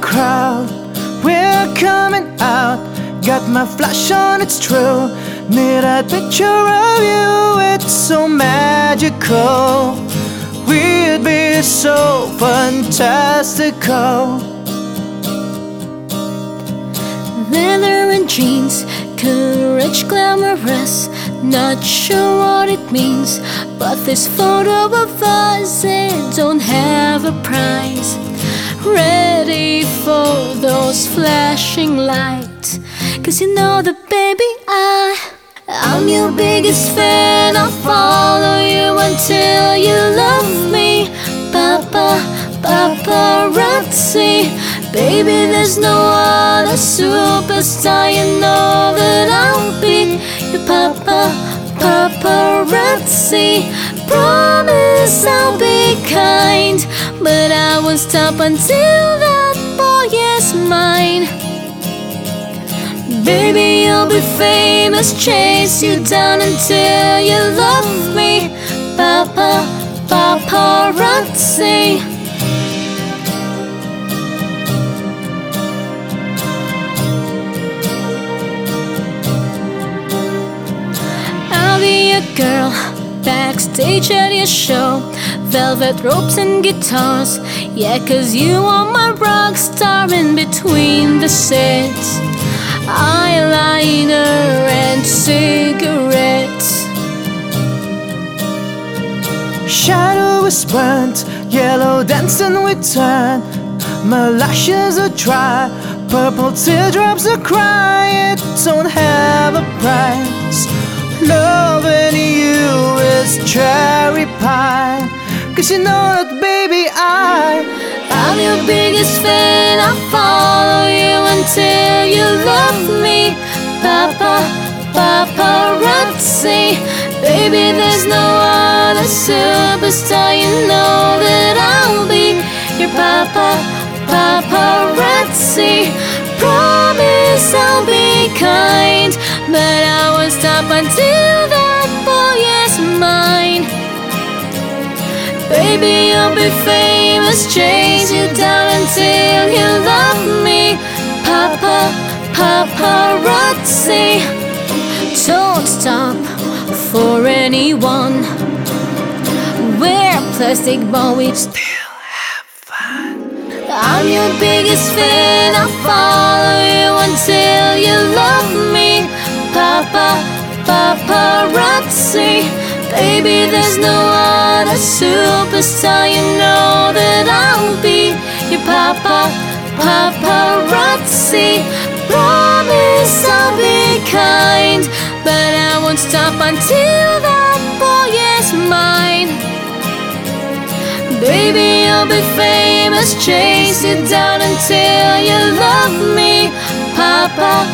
crowd. We're coming out. Got my flash on, it's true. Need a picture of you, it's so magical. We'd be so fantastical. Leather and jeans, courage glamorous. Not sure what it means, but this photo of us it don't have a price. Ready for those flashing lights, cause you know that baby I. I'm your biggest fan, I'll follow you until you love me. Papa, paparazzi. Baby, there's no other superstar. You know that I'll be your papa, paparazzi. Promise I'll be kind, but I won't stop until that boy is mine. Baby, you'll be famous, chase you down until you love me. Papa, paparazzi. Girl backstage at your show. Velvet ropes and guitars. Yeah, cause you are my rock star in between the sets. Eyeliner and cigarettes. Shadow is burnt, yellow dancing with tan. My lashes are dry, purple teardrops are crying. Don't have a price. Loving you. Cause you know that, baby, I. I'm your biggest fan. I'll follow you until you love me. Papa, paparazzi. Baby, there's no other superstar. You know that I'll be your papa, paparazzi. Promise I'll be kind, but I won't stop until Baby, you'll be famous, chase you down until you love me. Papa, paparazzi. Don't stop for anyone. We're plastic, but we Still have fun. I'm your biggest fan. I'll follow you until you love me. Papa, paparazzi. Baby, there's no superstar. You know that I'll be your papa, paparazzi. Promise I'll be kind, but I won't stop until that boy is mine. Baby, you'll be famous, chase you down until you love me. Papa,